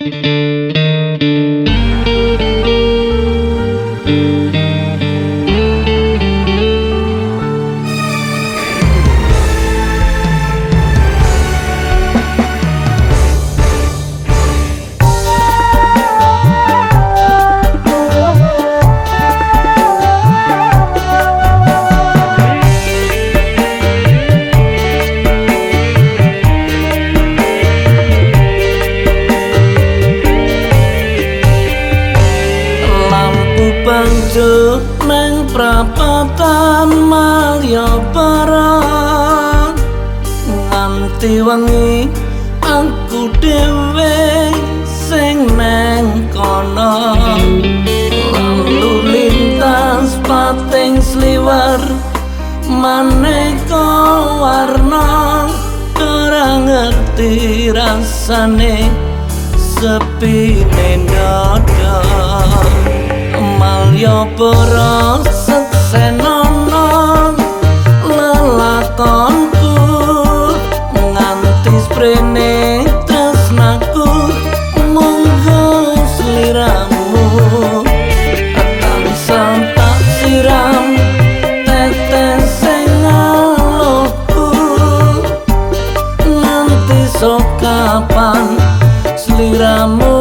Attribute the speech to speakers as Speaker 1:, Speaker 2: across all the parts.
Speaker 1: Música nganti wengi aku dhewe sing neng kono. Lalu lintas pating sliwer maneka warna ora ngerti rasane sepi nendodo malya para sesenono amor.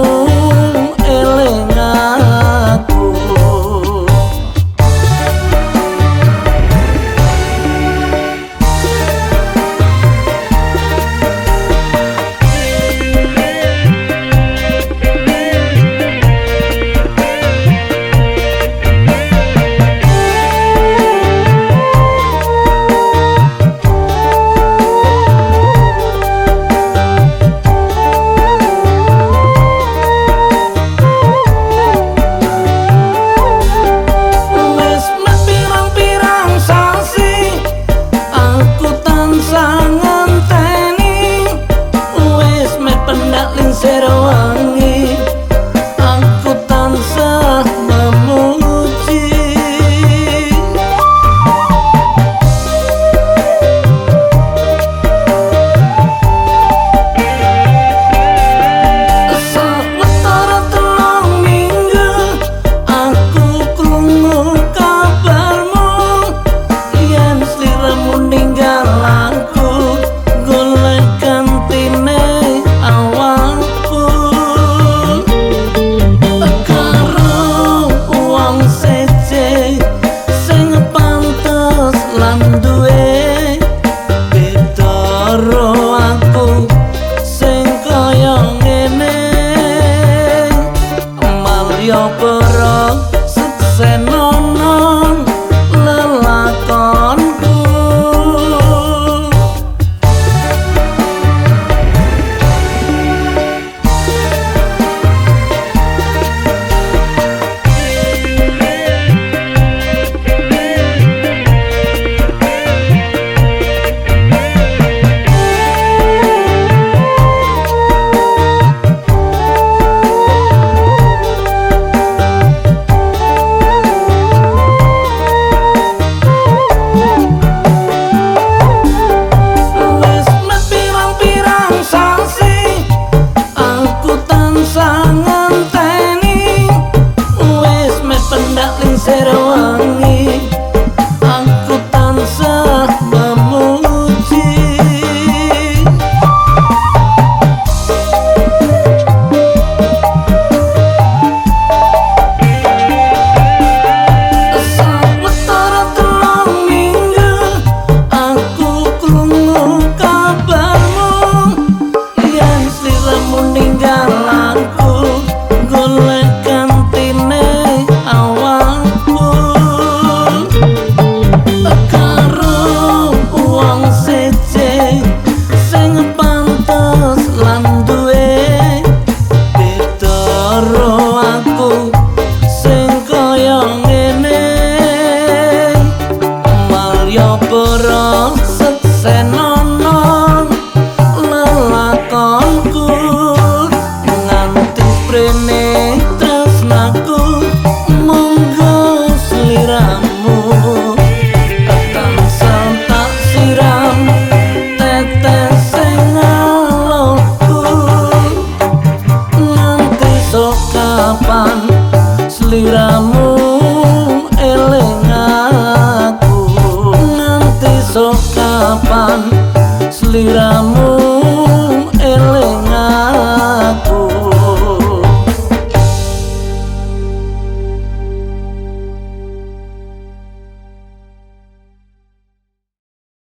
Speaker 1: 要奔